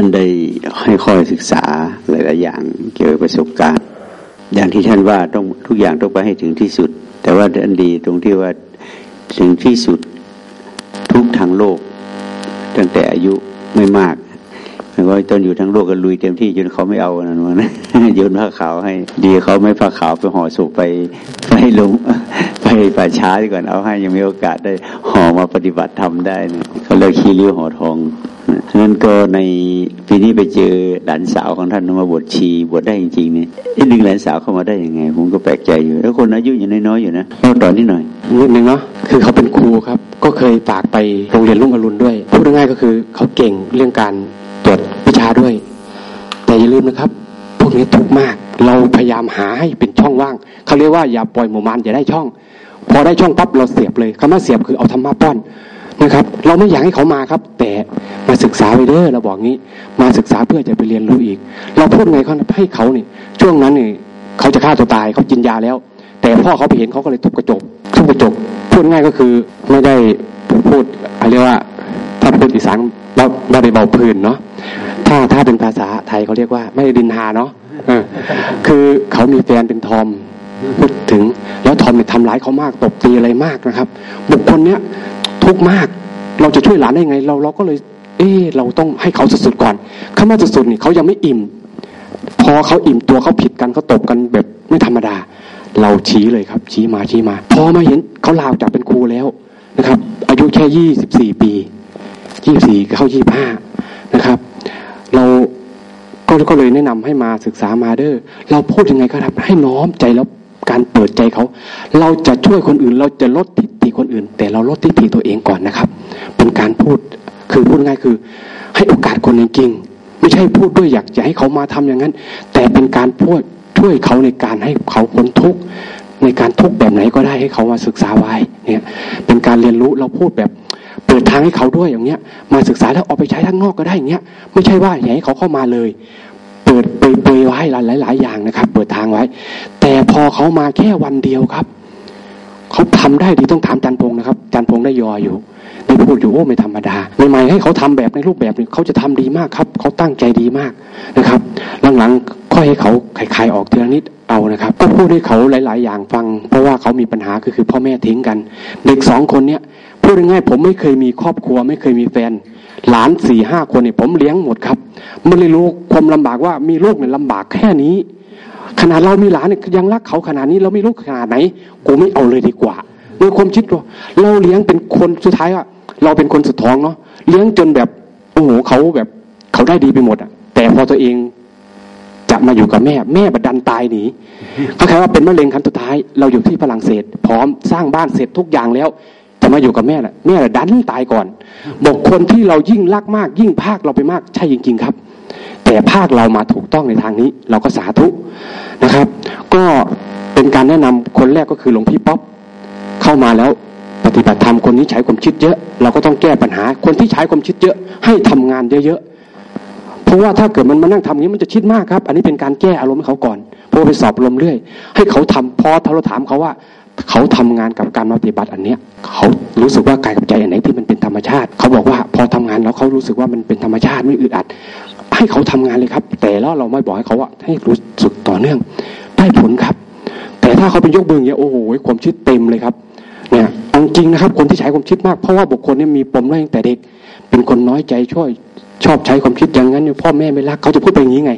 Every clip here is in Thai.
ท่านได้ให้คอยศึกษาหลายๆอย่างเกี่ยวกับประสบการณ์ อย่างที่ท่านว่าต้องทุกอย่างต้องไปให้ถึงที่สุด แต่ว่าอันดีตรงที่ว่าถึงที่สุดทุกทางโลก ตั้งแต่อายุไม่มาก วก็ตอนอยู่ทั้งโลกก็ลุยเต็มที่จนเขาไม่เอานั่นวะนะโยนผ้าขาวให้ ดีเขาไม่ผ้าขาวไปห่อศพไปไปลงไปป่าช้าดีกว่าเอาให้ยังมีโอกาสได้ห่อมาปฏิบัติทำได้นะเขาเลยขี้ริ้วห่อทองนั้นก็ในปีนี้ไปเจอหลานสาวของท่านมาบวชชีบวชได้จริงๆเนี่ยดึงหลานสาวเข้ามาได้ยังไง ผมก็แปลกใจอยู่ แล้วคนอายุยังน้อยๆอยู่นะเล่าต่อนิดหน่อยนิดนึงเนาะคือเขาเป็นครูครับ ก็เคยฝากไปโรงเรียนลุงอรุณด้วยพูดง่ายๆก็คือเขาเก่งเรื่องการ ตรวจวิชาด้วย แต่อย่าลืมนะครับ พวกนี้ทุกมาก เราพยายามหาให้เป็นช่องว่างเขาเรียกว่าอย่าปล่อยหมู่มานอย่าได้ช่อง พอได้ช่องปั๊บเราเสียบเลยคำว่าเสียบคือเอาธรรมะป้อนนะครับ เราไม่อยากให้เขามาครับ แต่มาศึกษาไปเด้อเราบอกงี้ มาศึกษาเพื่อจะไปเรียนรู้อีก เราพูดไงเขาให้เขาเนี่ยช่วงนั้นเนี่ยเขาจะฆ่าตัวตายเขากินยาแล้ว แต่พ่อเขาไปเห็นเขาก็เลยทุบกระจกทุบกระจกพูดง่ายก็คือไม่ได้พูดอะไรว่าถ้าพูดอีสานเราไม่ได้เบาพื้นเนาะ ถ้าถ้าเป็นภาษาไทยเขาเรียกว่า ไม่ดินหาเนาะคือเขามีแฟนเป็นทอมพูดถึง แล้วทอมเนี่ยทำร้ายเขามากตบตีอะไรมากนะครับ บุคคลเนี้ยทุกข์มาก เราจะช่วยหลานได้ไง เราเราก็เลย เออเราต้องให้เขาสุดๆก่อนคำว่าสุดๆนี่เขายังไม่อิ่ม พอเขาอิ่มตัวเขาผิดกันเขาตบกันแบบไม่ธรรมดา เราชี้เลยครับ ชี้มาชี้มา พอมาเห็นเขาลาวจากเป็นครูแล้วนะครับ อายุแค่ยี่สิบสี่ปียี่สี่เข้ายี่ห้านะครับ เราก็ก็เลยแนะนำให้มาศึกษามาเด้อเราพูดยังไงก็ทำให้น้อมใจแล้วการเปิดใจเขา เราจะช่วยคนอื่น เราจะลดทิฏฐิคนอื่น แต่เราลดทิฏฐิตัวเองก่อนนะครับ เป็นการพูดคือพูดง่ายคือ ให้โอกาสคนจริงไม่ใช่พูดด้วยอยากจะให้เขามาทำอย่างนั้น แต่เป็นการพูดช่วยเขาในการให้เขาพ้นทุกข์ในการทุกข์แบบไหนก็ได้ให้เขามาศึกษาไว้เนี่ยเป็นการเรียนรู้เราพูดแบบ เปิดทางให้เขาด้วยอย่างเงี้ย มาศึกษาแล้วเอาไปใช้ทั้งนอกก็ได้อย่างเงี้ย ไม่ใช่ว่าอยากให้เขาเข้ามาเลย เปิดเปยไว้หลายหลายอย่างนะครับ เปิดทางไว้ แต่พอเขามาแค่วันเดียวครับเขาทำได้ดีต้องถามจันพงนะครับจันพงได้ยออยู่ได้พูดอยู่โอ้ไม่ธรรมดาใหม่ๆให้เขาทำแบบในรูปแบบนี้เขาจะทำดีมากครับเขาตั้งใจดีมากนะครับหลังๆค่อยให้เขาคลายๆออกเทีละนิดเอานะครับ ก็พูดให้เขาหลาย ๆ อย่างฟัง เพราะว่าเขามีปัญหาคือคือพ่อแม่ทิ้งกัน เด็กสองคนเนี้ย พูดง่ายๆผมไม่เคยมีครอบครัว ไม่เคยมีแฟน หลานสี่ห้าคนเนี่ยผมเลี้ยงหมดครับไม่เลยรู้ความลำบากว่ามีลูกเนี่ยลำบากแค่นี้ ขนาดเรามีหลานเนี่ยยังรักเขาขนาดนี้เราไม่ลูกขนาดไหนกูไม่เอาเลยดีกว่าโดยความคิดว่าเราเลี้ยงเป็นคนสุดท้ายอะเราเป็นคนสุดท้องเนาะเลี้ยงจนแบบโอ้โหเขาแบบเขาได้ดีไปหมดอะแต่พอตัวเองจะมาอยู่กับแม่ แม่บัดดันตายหนีเขาแค่ว่าเป็นมะเร็งครั้งสุดท้าย เราอยู่ที่ฝรั่งเศส พร้อมสร้างบ้านเสร็จทุกอย่างแล้ว จะมาอยู่กับแม่แหละแม่แหละดันตายก่อน บอกคนที่เรายิ่งรักมาก ยิ่งภาคเราไปมากใช่จริง ๆ ครับ แต่ภาคเรามาถูกต้องในทางนี้ เราก็สาธุนะครับ ก็เป็นการแนะนำคนแรกก็คือหลวงพี่ป๊อปเข้ามาแล้วปฏิบัติธรรมคนนี้ใช้ความคิดเยอะ เราก็ต้องแก้ปัญหา คนที่ใช้ความคิดเยอะ ให้ทำงานเยอะๆเพราะว่าถ้าเกิดมันมานั่งทำนี้มันจะคิดมากครับ อันนี้เป็นการแก้อารมณ์ให้เขาก่อนพอไปสอบอารมณ์เรื่อย ให้เขาทำพอเราถามเขาว่า เขาทำงานกับการปฏิบัติอันเนี้ยเขารู้สึกว่ากายกับใจอันไหนที่มันเป็นธรรมชาติ เขาบอกว่าพอทำงานแล้วเขารู้สึกว่ามันเป็นธรรมชาติไม่อึดอัด ให้เขาทำงานเลยครับ แต่แล้วเราไม่บอกให้เขาว่าให้รู้สึกต่อเนื่องได้ผลครับ แต่ถ้าเขาเป็นยกเบืองเนี้ยโอ้โหความคิดเต็มเลยครับเนี่ยจริงนะครับ คนที่ใช้ความคิดมากเพราะว่าบุคคลนี้มีปมไว้ตั้งแต่เด็ก เป็นคนน้อยใจช่วยชอบใช้ความคิดอย่างนั้นพ่อแม่ไม่รักเขาจะพูดไปอย่างนี้ไง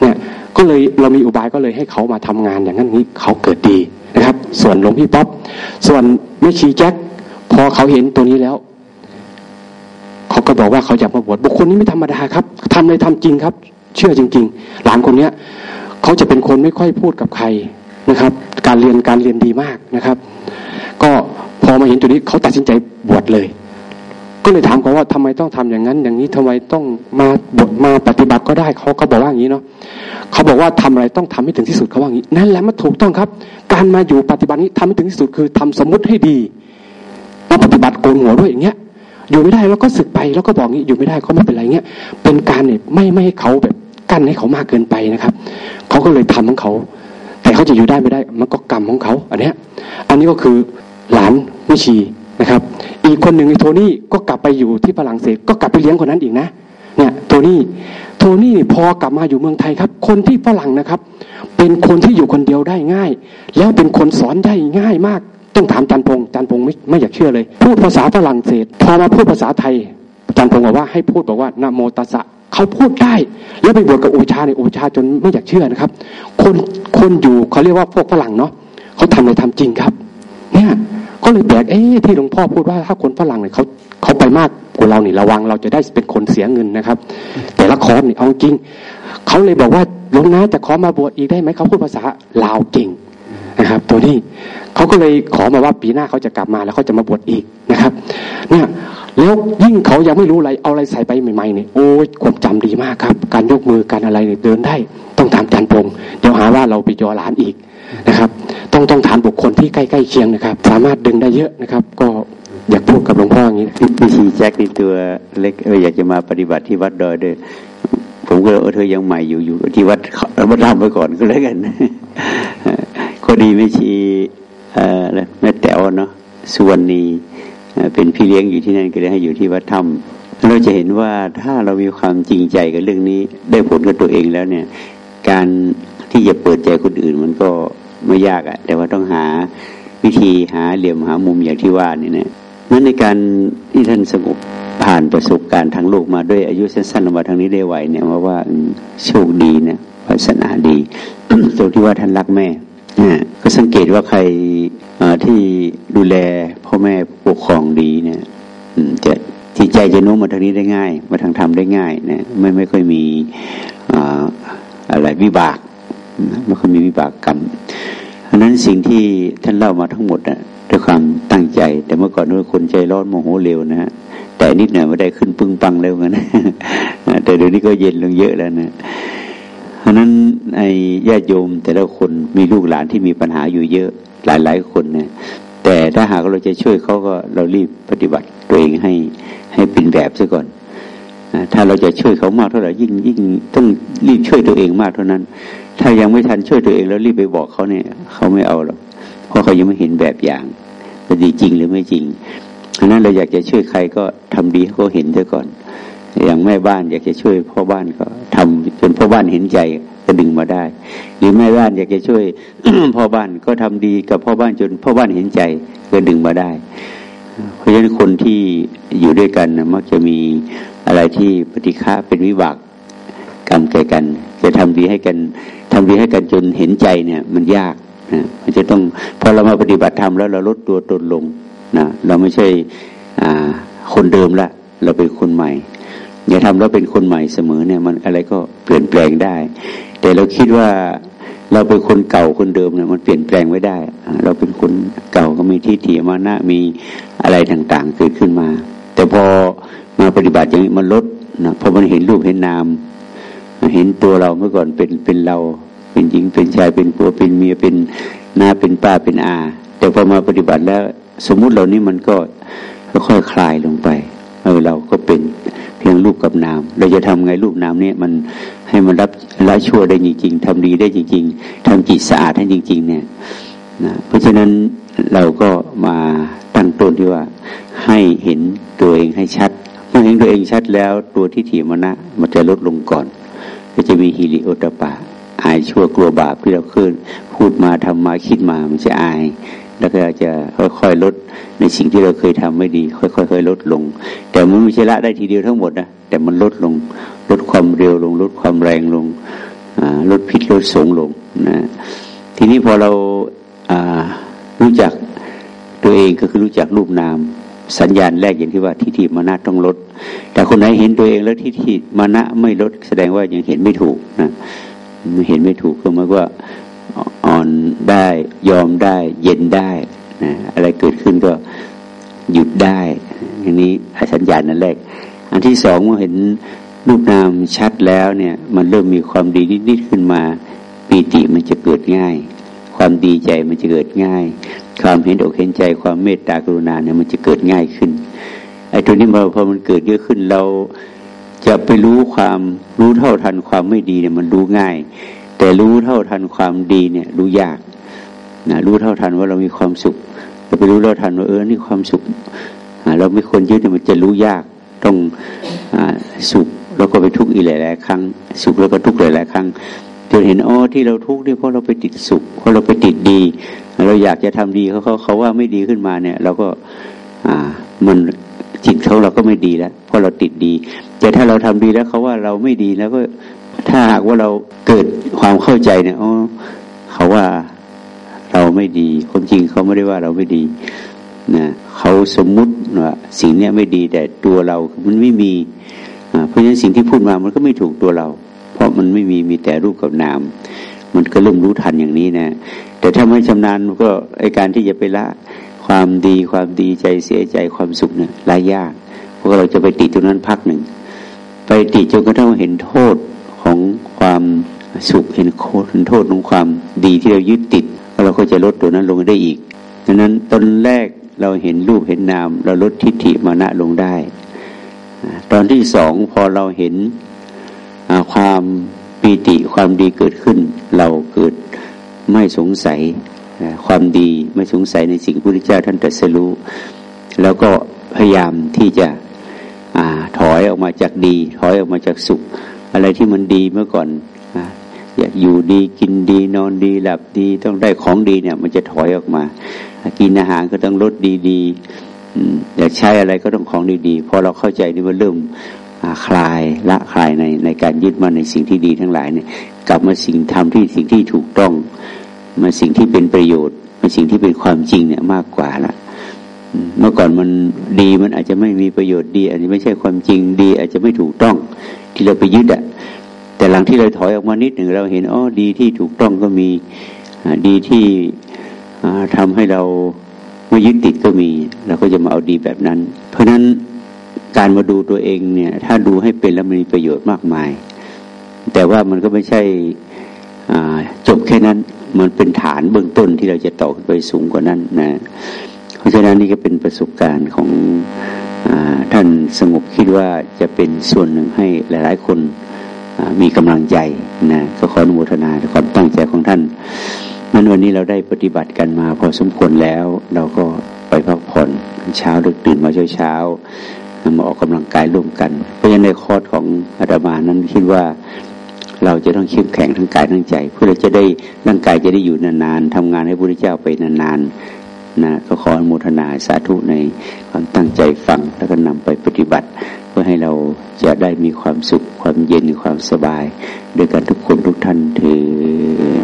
เนี่ยก็เลยเรามีอุบายก็เลยให้เขามาทำงานอย่างนั้นนี้เขาเกิดดี นะครับ ส่วนหลวงพี่ป๊อปส่วนแม่ชีแจ็คพอเขาเห็นตัวนี้แล้ว เขาก็บอกว่าเขาอยากมาบวชบุคคลนี้ไม่ธรรมดาครับทำเลยทำจริงครับ เชื่อจริง ๆ หลานคนเนี้ยเขาจะเป็นคนไม่ค่อยพูดกับใครนะครับ การเรียนการเรียนดีมากนะครับ ก็พอมาเห็นตัวนี้เขาตัดสินใจบวชเลย ก็เลยถามเขาว่าทำไมต้องทำอย่างนั้น อย่างนี้ทำไมต้องมาบวชมาปฏิบัติก็ได้เขาก็บอกว่าอย่างนี้เนาะ เขาบอกว่าทำอะไรต้องทำให้ถึงที่สุดเขาว่าอย่างนี้ นั่นแหละมันถูกต้องครับ การมาอยู่ปฏิบัตินี้ทำให้ถึงที่สุดคือทำสมมุติให้ดีมาปฏิบัติโกนหัวด้วยอย่างเงี้ย อยู่ไม่ได้แล้วก็สึกไปแล้วก็บอกงี้อยู่ไม่ได้ก็ไม่เป็นไรเงี้ย เป็นการเนี่ยไม่ไม่ให้เขาแบบกั้นให้เขามากเกินไปนะครับเขาก็เลยทำของเขา แต่เขาจะอยู่ได้ไม่ได้มันก็กรรมของเขาอันเนี้ย อันนี้ก็คือหลานไม่ชีนะครับ อีกคนหนึ่งไอ้โทนี่ก็กลับไปอยู่ที่ฝรั่งเศสก็กลับไปเลี้ยงคนนั้นอีกนะ เนี่ยโทนี่โทนี่พอกลับมาอยู่เมืองไทยครับ คนที่ฝรั่งนะครับ เป็นคนที่อยู่คนเดียวได้ง่าย แล้วเป็นคนสอนได้ง่ายมาก ต้องถามจันพงจันพงไม่ไม่อยากเชื่อเลย พูดภาษาฝรั่งเศส พอมาพูดภาษาไทยจันพงบอกว่าให้พูดบอกว่านโมตัสสะเขาพูดได้ แล้วไปบวชกับอุชาในอุชาจนไม่อยากเชื่อนะครับ คนคนอยู่เขาเรียกว่าพวกฝรั่งเนาะเขาทำเลยทำจริงครับ เนี่ยก็เลยแปลกเอ๊ะที่หลวงพ่อพูดว่าถ้าคนฝรั่งเนี่ยเขาเขาไปมาก กว่าเรานี่ระวังเราจะได้เป็นคนเสียเงินนะครับ แต่ละคอร์สนี่เอาจริงเขาเลยบอกว่าหลวงนาจะขอมาบวชอีกได้ไหมเขาพูดภาษาลาวเก่งนะครับ ตัวนี้เขาก็เลยขอมาว่าปีหน้าเขาจะกลับมาแล้วเขาจะมาบวชอีกนะครับเนี่ยแล้วยิ่งเขายังไม่รู้อะไรเอาอะไรใส่ไปใหม่ๆเนี่ยโอ้ยความจำดีมากครับ การยกมือการอะไรเนี่ยเดินได้ ต้องถามจันพงเดี๋ยวหาว่าเราไปยอหลานอีกนะครับ ต้องต้องถามบุคคลที่ใกล้ๆเคียงนะครับ สามารถดึงได้เยอะนะครับ ก็ อยากพูดกับหลวงพ่ออย่างนี้พี่ชีแจ็คนี่ตัวเล็กเอออยากจะมาปฏิบัติที่วัดดอยด้วยผมก็เออเธอยังใหม่อยู่อยู่ที่วัดเรามาทำไปก่อนก็แล้วกันก็ดีไม่ชีเอ่อแม่แต๋วเนาะสุวรรณีเป็นพี่เลี้ยงอยู่ที่นั่นก็เลยให้อยู่ที่วัดถ้ำเราจะเห็นว่าถ้าเรามีความจริงใจกับเรื่องนี้ ได้ผลกับตัวเองแล้วเนี่ย การที่จะเปิดใจคนอื่นมันก็ไม่ยากอะแต่ว่าต้องหาวิธีหาเหลี่ยมหามุมอย่างที่ว่านี่นะ นั้นในการที่ท่านสงบผ่านประสบการณ์ทางโลกมาด้วยอายุสั้นๆมาทางนี้ได้ไหวเนี่ยว่าว่าโชคดีนะวาสนาดีตรงที่ว่าท่านรักแม่ก็สังเกตว่าใครที่ดูแลพ่อแม่ปกครองดีเนี่ยจะจิตใจจะโน้มมาทางนี้ได้ง่าย มาทางธรรมได้ง่ายนะไม่ไม่ค่อยมีอะไรวิบากไม่ค่อยมีวิบากกรรม เพราะนั้นสิ่งที่ท่านเล่ามาทั้งหมดนะด้วยความตั้งใจ แต่เมื่อก่อนนู้นคนใจร้อนโมโหเร็วนะฮะแต่นิดหน่อยไม่ได้ขึ้นปึ้งปังเร็วกันนแต่เดี๋ยวนี้ก็เย็นลงเยอะแล้วนะเพราะนั้นไอ้ญาติโยมแต่ละคนมีลูกหลานที่มีปัญหาอยู่เยอะหลายหลายคนเนี่ยแต่ถ้าหากเราจะช่วยเขาก็เรารีบปฏิบัติตัวเองให้ให้เป็นแบบซะก่อนถ้าเราจะช่วยเขามากเท่าไหร่ยิ่งยิ่งต้องรีบช่วยตัวเองมากเท่านั้น ถ้ายังไม่ทันช่วยตัวเองแล้วรีบไปบอกเขาเนี่ยเขาไม่เอาหรอกเพราะเขายังไม่เห็นแบบอย่างว่าดีจริงหรือไม่จริงอันนั้นเราอยากจะช่วยใครก็ทำดีเขาเห็นซะก่อน อย่างแม่บ้านอยากจะช่วยพ่อบ้านก็ทำจนพ่อบ้านเห็นใจก็ดึงมาได้ หรือแม่บ้านอยากจะช่วยพ่อบ้านก็ทำดีกับพ่อบ้านจนพ่อบ้านเห็นใจก็ดึงมาได้ เพราะฉะนั้นคนที่อยู่ด้วยกันนะมักจะมีอะไรที่ปฏิฆาเป็นวิบาก กรรมแก่กัน จะทำดีให้กันทำดีให้กันจนเห็นใจเนี่ย มันยากนะมันจะต้องพอเรามาปฏิบัติธรรมแล้วเราลดตัวตนลงนะเราไม่ใช่คนเดิมละ เราเป็นคนใหม่ อย่าทำแล้วเป็นคนใหม่เสมอเนี่ยมันอะไรก็เปลี่ยนแปลงได้ แต่เราคิดว่าเราเป็นคนเก่าคนเดิมเนี่ยมันเปลี่ยนแปลงไม่ได้ เราเป็นคนเก่าก็มีที่ถีมานะมีอะไรต่างๆเกิดขึ้นมา แต่พอมาปฏิบัติอย่างนี้มันลดนะพอมันเห็นรูปเห็นนาม เห็นตัวเราเมื่อก่อนเป็นเป็นเรา เป็นหญิงเป็นชายเป็นผัวเป็นเมียเป็นน้าเป็นป้าเป็นอา แต่พอมาปฏิบัติแล้วสมมุติเหล่านี้มันก็ค่อยคลายลงไป เออเราก็เป็นเพียงรูปกับนาม เราจะทำไงรูปนามนี้มันให้มันรับละชั่วได้จริง ๆทำดีได้จริง ๆทำจิตสะอาดให้จริง ๆ เนี่ยนะเพราะฉะนั้นเราก็มาตั้งต้นที่ว่า ให้เห็นตัวเองให้ชัดเมื่อเห็นตัวเองชัดแล้วตัวที่ถีมนะมันจะลดลงก่อน ก็จะมีฮิริโอตปะ อายชั่วกลัวบาปที่เราเคยพูดมาทำมาคิดมามันจะอาย แล้วก็จะค่อยๆลดในสิ่งที่เราเคยทำไม่ดี ค่อยๆลดลง แต่มันไม่ใช่ละได้ทีเดียวทั้งหมดนะแต่มันลดลง ลดความเร็วลง ลดความแรงลงลดผิดลดสงลงนะทีนี้พอเรารู้จักตัวเองก็คือรู้จักรูปนาม สัญญาณแรกอย่างที่ว่าทิฏฐิมานะต้องลด แต่คนไหนเห็นตัวเองแล้วทิฏฐิมานะไม่ลด แสดงว่ายังเห็นไม่ถูกนะเห็นไม่ถูกก็หมายว่าอ่อนได้ยอมได้ เย็นได้นะอะไรเกิดขึ้นก็หยุดได้อันนี้สัญญาณนั่นแรก อันที่สองเมื่อเห็นรูปนามชัดแล้วเนี่ย มันเริ่มมีความดีนิดๆขึ้นมาปีติมันจะเกิดง่าย ความดีใจมันจะเกิดง่าย ความเห็นอกเห็นใจความเมตตากรุณาเนี่ยมันจะเกิดง่ายขึ้นไอ้ตัวนี้พอพอมันเกิดเยอะขึ้นเราจะไปรู้ความรู้เท่าทันความไม่ดีเนี่ยมันรู้ง่าย แต่รู้เท่าทันความดีเนี่ยรู้ยากนะรู้เท่าทันว่าเรามีความสุขจะไปรู้เท่าทันว่าเออนี่ความสุขเราไม่ควรยึดเนี่ยมันจะรู้ยากต้องอสุขแล้วก็ไปทุกข์อีกหลาย ๆ ครั้ง สุขแล้วก็ทุกข์หลาย ๆ ครั้งจนเห็นอ๋อที่เราทุกข์นี่เพราะเราไปติดสุขเพราะเราไปติดดี เราอยากจะทำดีเขาเขาเขาว่าไม่ดีขึ้นมาเนี่ยเราก็ อ่า มันจิตเขาเราก็ไม่ดีแล้วเพราะเราติดดี แต่ถ้าเราทำดีแล้วเขาว่าเราไม่ดีแล้วก็ ถ้าหากว่าเราเกิดความเข้าใจเนี่ยอ๋อเขาว่าเราไม่ดีความจริงเขาไม่ได้ว่าเราไม่ดีนะเขาสมมุติว่าสิ่งนี้ไม่ดีแต่ตัวเรา มันไม่มีเพราะฉะนั้นสิ่งที่พูดมามันก็ไม่ถูกตัวเรา เพราะมันไม่มีมีแต่รูปกับนาม มันก็เริ่มรู้ทันอย่างนี้นะ แต่ถ้าไม่ชำนาญก็ไอการที่จะไปละความดีความดีใจเสียใจความสุขเนี่ยละยาก เพราะเราจะไปติดตรงนั้นพักหนึ่ง ไปติดจนกระทั่งเห็นโทษของความสุขเห็นโคเห็นโทษของความดีที่เรายึดติดเราก็จะลดตัวนั้นลงได้อีกดังนั้นตอนแรกเราเห็นรูปเห็นนาม เราลดทิฏฐิมานะลงได้ ตอนที่สองพอเราเห็นความปีติความดีเกิดขึ้น เราเกิด ไม่สงสัยความดีไม่สงสัยในสิ่งพระพุทธเจ้าท่านตรัสรู้ แล้วก็พยายามที่จะอถอยออกมาจากดี ถอยออกมาจากสุข อะไรที่มันดีเมื่อก่อนอยากอยู่ดีกินดีนอนดีหลับดีต้องได้ของดีเนี่ย มันจะถอยออกมา กินอาหารก็ต้องลดดีๆอยากใช้อะไรก็ต้องของดีๆพอเราเข้าใจนี่มันเริ่ม คลายละคลายในในการยึดมั่นในสิ่งที่ดีทั้งหลายเนี่ยกลับมาสิ่งทำที่สิ่งที่ถูกต้อง มาสิ่งที่เป็นประโยชน์ มาสิ่งที่เป็นความจริงเนี่ยมากกว่าละเมื่อก่อนมันดีมันอาจจะไม่มีประโยชน์ดีอาจจะไม่ใช่ความจริงดี อาจจะไม่ถูกต้องที่เราไปยึดอะแต่หลังที่เราถอยออกมานิดหนึ่งเราเห็นอ๋อดีที่ถูกต้องก็มีดีที่ทำให้เราไม่ยึดติดก็มี เราก็จะมาเอาดีแบบนั้น เพราะฉะนั้น การมาดูตัวเองเนี่ย ถ้าดูให้เป็นแล้วมันมีประโยชน์มากมาย แต่ว่ามันก็ไม่ใช่จบแค่นั้นมันเป็นฐานเบื้องต้นที่เราจะต่อขึ้นไปสูงกว่านั้นนะ เพราะฉะนั้นนี่ก็เป็นประสบการณ์ของอท่านสงบคิดว่าจะเป็นส่วนหนึ่งให้หลาย ๆ คนมีกำลังใจนะก็ขออนุโมทนาความตั้งใจของท่านนั้นวันนี้เราได้ปฏิบัติกันมาพอสมควรแล้ว เราก็ไปพักผ่อนเช้าดึกตื่นมาเช้าเช้า มาออกกำลังกายร่วมกัน เพราะฉะนั้นในคอร์สของอาตมานั้นคิดว่าเราจะต้องเข้มแข็งทั้งกายทั้งใจ เพื่อเราจะได้ร่างกายจะได้อยู่นานๆทำงานให้พระพุทธเจ้าไปนานๆนะก็ขออนุโมทนาสาธุในความตั้งใจฟังแล้วก็นำไปปฏิบัติ เพื่อให้เราจะได้มีความสุขความเย็นความสบายด้วยกันทุกคนทุกท่านถือ